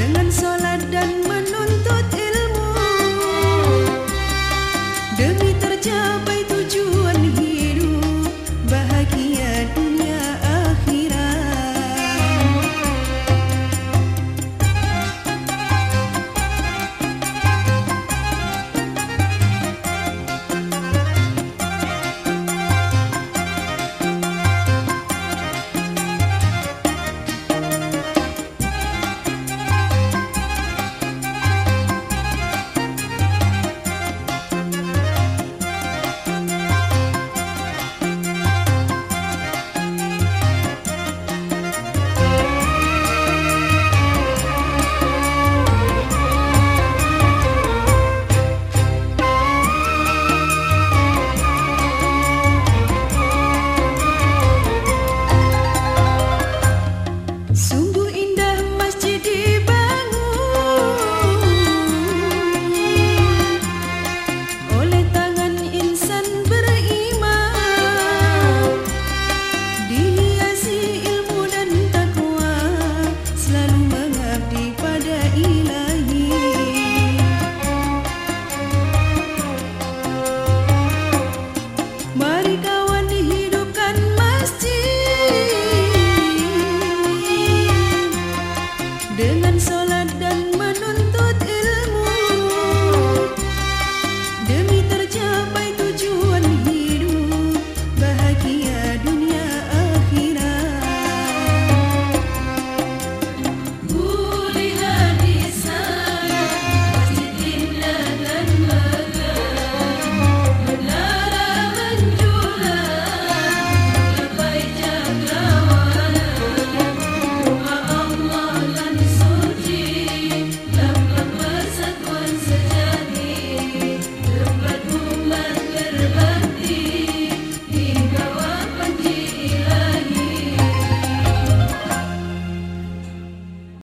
dengan sholat dan sholat dan menunaikan